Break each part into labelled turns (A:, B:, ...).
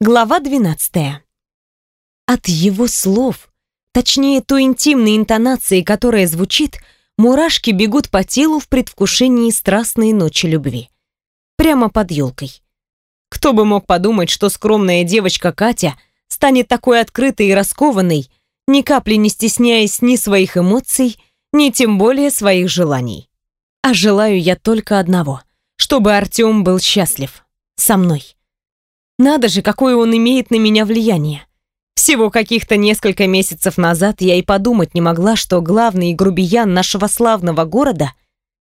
A: Глава 12. От его слов, точнее той интимной интонации, которая звучит, мурашки бегут по телу в предвкушении страстной ночи любви. Прямо под елкой. Кто бы мог подумать, что скромная девочка Катя станет такой открытой и раскованной, ни капли не стесняясь ни своих эмоций, ни тем более своих желаний. А желаю я только одного, чтобы Артём был счастлив. Со мной. Надо же, какое он имеет на меня влияние. Всего каких-то несколько месяцев назад я и подумать не могла, что главный грубиян нашего славного города,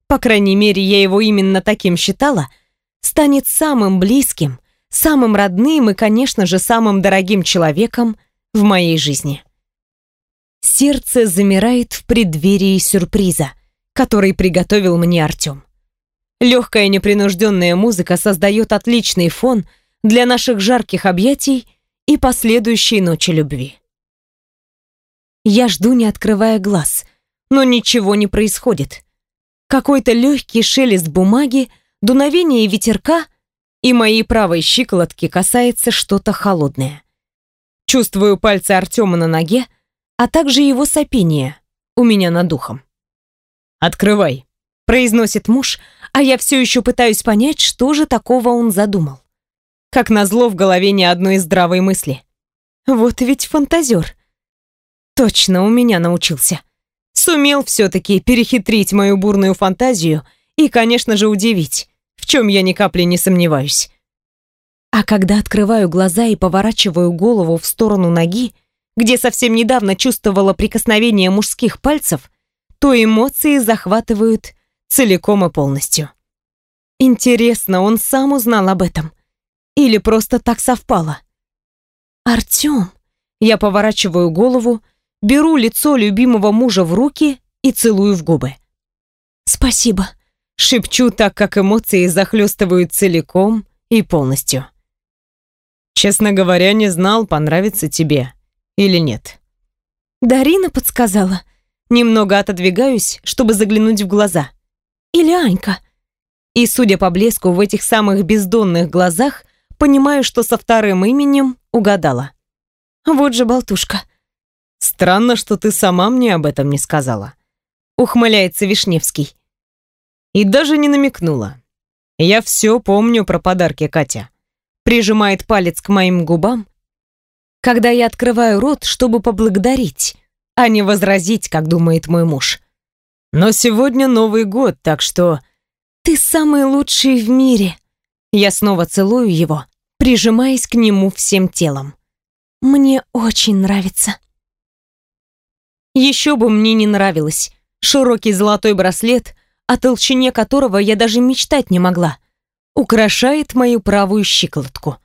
A: по крайней мере, я его именно таким считала, станет самым близким, самым родным и, конечно же, самым дорогим человеком в моей жизни. Сердце замирает в преддверии сюрприза, который приготовил мне Артём. Легкая непринужденная музыка создает отличный фон – для наших жарких объятий и последующей ночи любви. Я жду, не открывая глаз, но ничего не происходит. Какой-то легкий шелест бумаги, дуновение ветерка, и моей правой щиколотки касается что-то холодное. Чувствую пальцы Артема на ноге, а также его сопение у меня над духом. «Открывай», — произносит муж, а я все еще пытаюсь понять, что же такого он задумал. Как назло, в голове ни одной здравой мысли. Вот ведь фантазер. Точно у меня научился. Сумел все-таки перехитрить мою бурную фантазию и, конечно же, удивить, в чем я ни капли не сомневаюсь. А когда открываю глаза и поворачиваю голову в сторону ноги, где совсем недавно чувствовала прикосновение мужских пальцев, то эмоции захватывают целиком и полностью. Интересно, он сам узнал об этом? Или просто так совпало? Артём. Я поворачиваю голову, беру лицо любимого мужа в руки и целую в губы. Спасибо. Шепчу так, как эмоции захлестывают целиком и полностью. Честно говоря, не знал, понравится тебе или нет. Дарина подсказала. Немного отодвигаюсь, чтобы заглянуть в глаза. Или Анька. И, судя по блеску в этих самых бездонных глазах, понимаю, что со вторым именем угадала. Вот же болтушка. Странно, что ты сама мне об этом не сказала. Ухмыляется Вишневский. И даже не намекнула. Я все помню про подарки Катя. Прижимает палец к моим губам, когда я открываю рот, чтобы поблагодарить, а не возразить, как думает мой муж. Но сегодня Новый год, так что... Ты самый лучший в мире, я снова целую его, прижимаясь к нему всем телом. Мне очень нравится. Еще бы мне не нравилось. Широкий золотой браслет, о толщине которого я даже мечтать не могла, украшает мою правую щиколотку.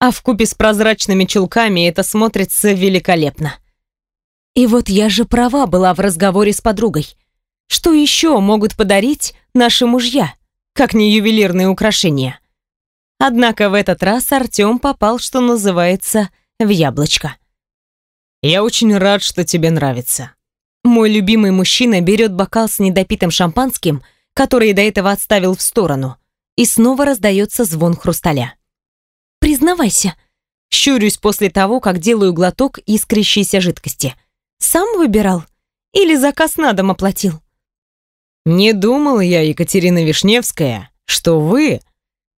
A: А в купе с прозрачными чулками это смотрится великолепно. И вот я же права была в разговоре с подругой. Что еще могут подарить наши мужья, как не ювелирные украшения? Однако в этот раз Артём попал, что называется, в яблочко. «Я очень рад, что тебе нравится». Мой любимый мужчина берет бокал с недопитым шампанским, который до этого отставил в сторону, и снова раздается звон хрусталя. «Признавайся», щурюсь после того, как делаю глоток искрящейся жидкости. «Сам выбирал? Или заказ на дом оплатил?» «Не думал я, Екатерина Вишневская, что вы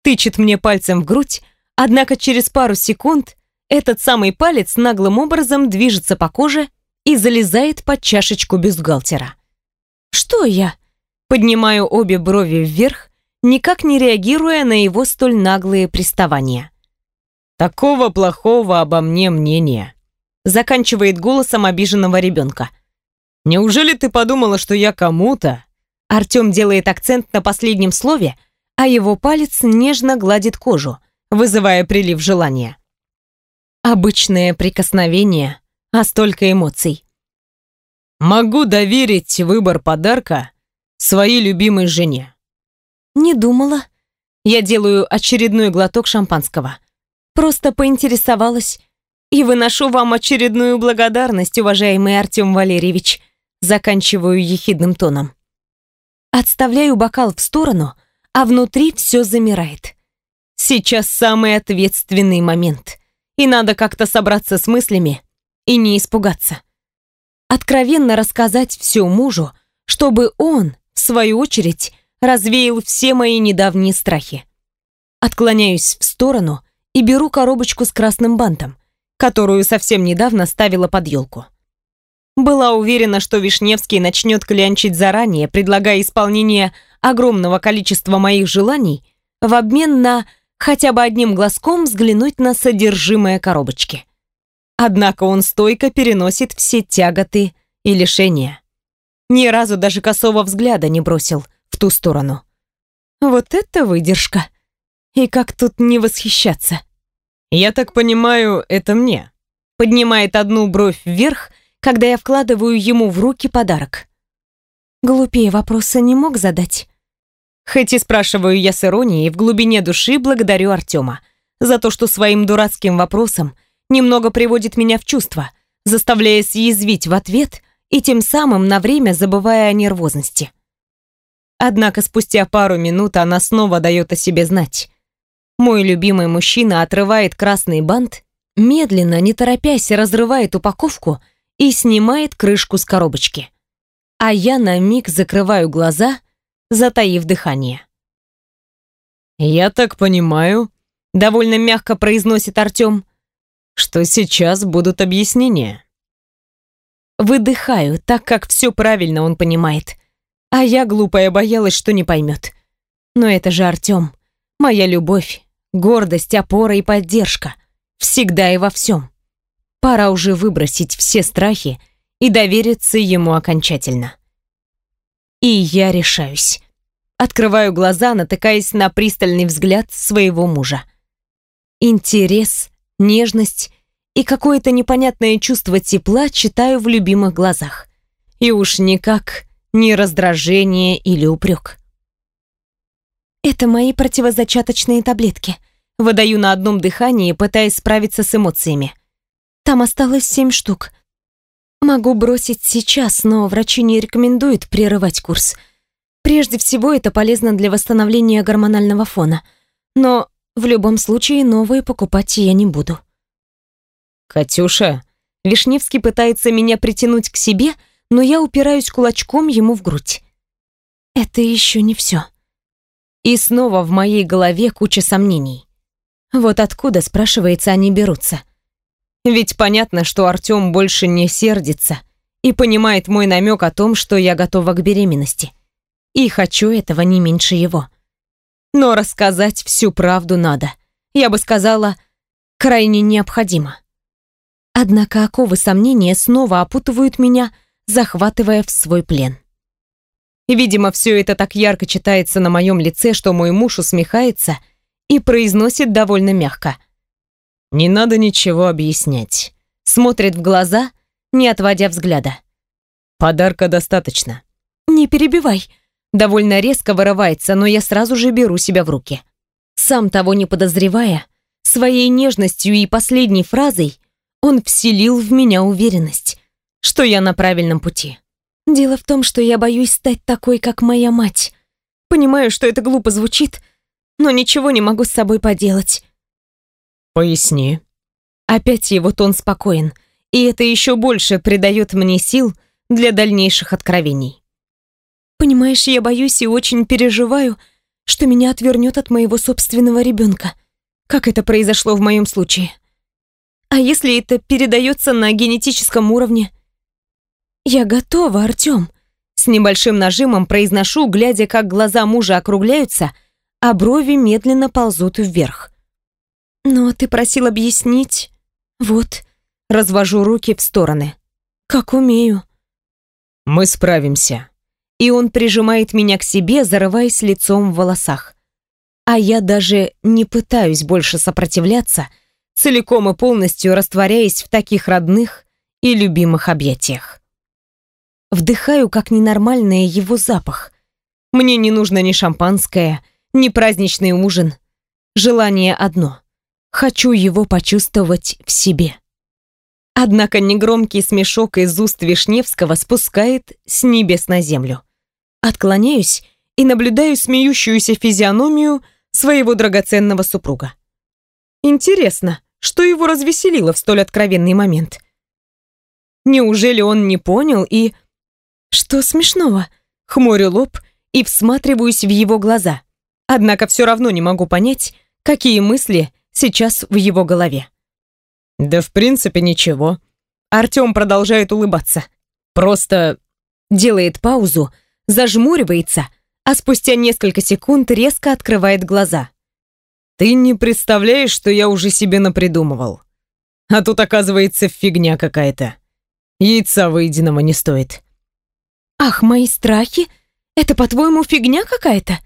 A: тычет мне пальцем в грудь, однако через пару секунд этот самый палец наглым образом движется по коже и залезает под чашечку бюстгальтера. «Что я?» Поднимаю обе брови вверх, никак не реагируя на его столь наглые приставания. «Такого плохого обо мне мнения», заканчивает голосом обиженного ребенка. «Неужели ты подумала, что я кому-то?» Артем делает акцент на последнем слове, а его палец нежно гладит кожу, вызывая прилив желания. Обычное прикосновение, а столько эмоций. Могу доверить выбор подарка своей любимой жене. Не думала. Я делаю очередной глоток шампанского. Просто поинтересовалась и выношу вам очередную благодарность, уважаемый Артем Валерьевич. Заканчиваю ехидным тоном. Отставляю бокал в сторону, а внутри все замирает. Сейчас самый ответственный момент. и надо как-то собраться с мыслями и не испугаться. Откровенно рассказать все мужу, чтобы он, в свою очередь, развеял все мои недавние страхи. Отклоняюсь в сторону и беру коробочку с красным бантом, которую совсем недавно ставила под елку. Была уверена, что Вишневский начнет клянчить заранее, предлагая исполнение огромного количества моих желаний в обмен на хотя бы одним глазком взглянуть на содержимое коробочки. Однако он стойко переносит все тяготы и лишения. Ни разу даже косого взгляда не бросил в ту сторону. Вот это выдержка. И как тут не восхищаться?
B: Я так понимаю, это мне.
A: Поднимает одну бровь вверх, когда я вкладываю ему в руки подарок. Глупее вопроса не мог задать. Хоть и спрашиваю я с иронией, в глубине души благодарю Артема за то, что своим дурацким вопросом немного приводит меня в чувство, заставляя съязвить в ответ и тем самым на время забывая о нервозности. Однако спустя пару минут она снова дает о себе знать. Мой любимый мужчина отрывает красный бант, медленно, не торопясь, разрывает упаковку и снимает крышку с коробочки. А я на миг закрываю глаза затаив дыхание.
B: «Я так понимаю», — довольно мягко произносит Артем, «что сейчас будут объяснения».
A: Выдыхаю, так как все правильно он понимает. А я, глупая, боялась, что не поймет. Но это же Артем. Моя любовь, гордость, опора и поддержка. Всегда и во всем. Пора уже выбросить все страхи и довериться ему окончательно. И я решаюсь. Открываю глаза, натыкаясь на пристальный взгляд своего мужа. Интерес, нежность и какое-то непонятное чувство тепла читаю в любимых глазах. И уж никак не раздражение или упрек. Это мои противозачаточные таблетки. Выдаю на одном дыхании, пытаясь справиться с эмоциями. Там осталось семь штук. Могу бросить сейчас, но врачи не рекомендуют прерывать курс. Прежде всего, это полезно для восстановления гормонального фона. Но в любом случае новые покупать я не буду.
B: «Катюша!»
A: Вишневский пытается меня притянуть к себе, но я упираюсь кулачком ему в грудь. Это еще не все. И снова в моей голове куча сомнений. Вот откуда, спрашивается, они берутся. Ведь понятно, что Артём больше не сердится и понимает мой намек о том, что я готова к беременности. И хочу этого не меньше его. Но рассказать всю правду надо. Я бы сказала, крайне необходимо. Однако оковы сомнения снова опутывают меня, захватывая в свой плен. Видимо, все это так ярко читается на моем лице, что мой муж усмехается и произносит довольно мягко.
B: Не надо ничего объяснять.
A: Смотрит в глаза, не отводя взгляда.
B: Подарка достаточно.
A: Не перебивай. Довольно резко вырывается, но я сразу же беру себя в руки. Сам того не подозревая, своей нежностью и последней фразой он вселил в меня уверенность, что я на правильном пути. Дело в том, что я боюсь стать такой, как моя мать. Понимаю, что это глупо звучит, но ничего не могу с собой поделать.
B: «Поясни».
A: Опять его тон спокоен, и это еще больше придает мне сил для дальнейших откровений. Понимаешь, я боюсь и очень переживаю, что меня отвернет от моего собственного ребенка, как это произошло в моем случае. А если это передается на генетическом уровне? Я готова, Артем. С небольшим нажимом произношу, глядя, как глаза мужа округляются, а брови медленно ползут вверх. «Но ты просил объяснить...» «Вот...» Развожу руки в стороны. «Как умею».
B: «Мы справимся».
A: И он прижимает меня к себе, зарываясь лицом в волосах. А я даже не пытаюсь больше сопротивляться, целиком и полностью растворяясь в таких родных и любимых объятиях. Вдыхаю как ненормальный его запах. Мне не нужно ни шампанское, ни праздничный ужин. Желание одно Хочу его почувствовать в себе. Однако негромкий смешок из уст Вишневского спускает с небес на землю. Отклоняюсь и наблюдаю смеющуюся физиономию своего драгоценного супруга. Интересно, что его развеселило в столь откровенный момент. Неужели он не понял и... Что смешного? Хмурю лоб и всматриваюсь в его глаза. Однако все равно не могу понять, какие мысли сейчас в его голове.
B: Да в принципе ничего.
A: Артем продолжает улыбаться.
B: Просто
A: делает паузу, зажмуривается, а спустя несколько секунд резко открывает глаза.
B: Ты не представляешь, что я уже себе напридумывал. А тут оказывается фигня какая-то. Яйца выеденного не стоит.
A: Ах, мои страхи? Это, по-твоему, фигня какая-то?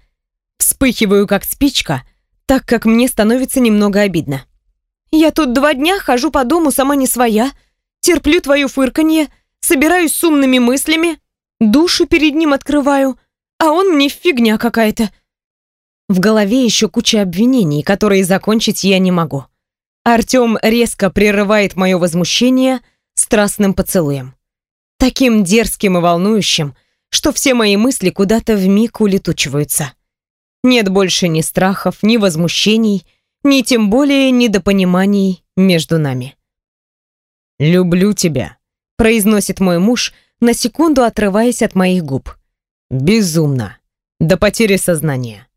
A: Вспыхиваю, как спичка, так как мне становится немного обидно. Я тут два дня хожу по дому сама не своя, терплю твое фырканье, собираюсь с умными мыслями, душу перед ним открываю, а он мне фигня какая-то. В голове еще куча обвинений, которые закончить я не могу. Артем резко прерывает мое возмущение страстным поцелуем. Таким дерзким и волнующим, что все мои мысли куда-то вмиг улетучиваются. Нет больше ни страхов, ни возмущений, ни тем более недопониманий между нами.
B: «Люблю тебя», — произносит мой муж, на секунду отрываясь от моих губ. «Безумно. До потери сознания».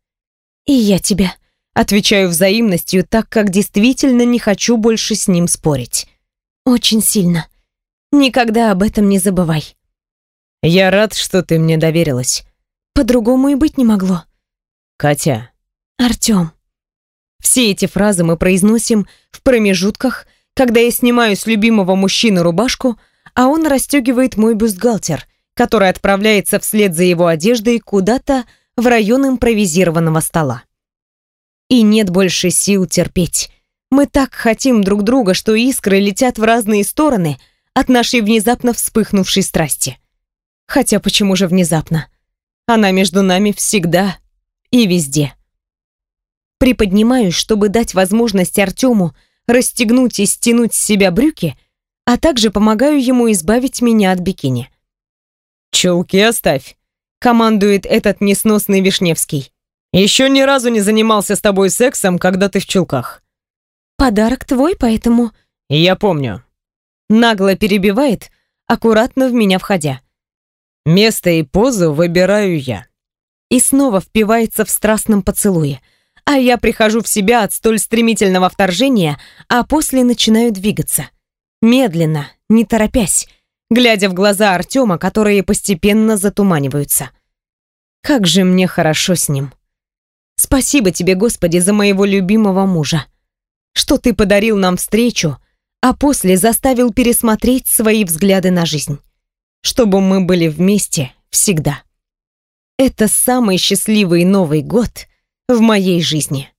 A: «И я тебя», — отвечаю взаимностью, так как действительно не хочу больше с ним спорить. «Очень сильно. Никогда об этом не забывай».
B: «Я рад, что ты мне доверилась».
A: «По-другому и быть не могло».
B: «Катя».
A: «Артём». Все эти фразы мы произносим в промежутках, когда я снимаю с любимого мужчины рубашку, а он расстегивает мой бюстгальтер, который отправляется вслед за его одеждой куда-то в район импровизированного стола. И нет больше сил терпеть. Мы так хотим друг друга, что искры летят в разные стороны от нашей внезапно вспыхнувшей страсти. Хотя почему же внезапно? Она между нами всегда и везде. Приподнимаюсь, чтобы дать возможность Артему расстегнуть и стянуть с себя брюки, а также помогаю ему избавить меня от бикини.
B: «Чулки оставь», — командует этот несносный Вишневский. «Еще ни разу не занимался с тобой сексом, когда ты в чулках».
A: «Подарок твой, поэтому...»
B: «Я помню».
A: Нагло перебивает, аккуратно в меня входя.
B: «Место и позу выбираю я».
A: И снова впивается в страстном поцелуе — а я прихожу в себя от столь стремительного вторжения, а после начинаю двигаться. Медленно, не торопясь, глядя в глаза Артема, которые постепенно затуманиваются. Как же мне хорошо с ним. Спасибо тебе, Господи, за моего любимого мужа. Что ты подарил нам встречу, а после заставил пересмотреть свои взгляды на жизнь. Чтобы мы были вместе всегда. Это самый счастливый Новый год — в моей жизни.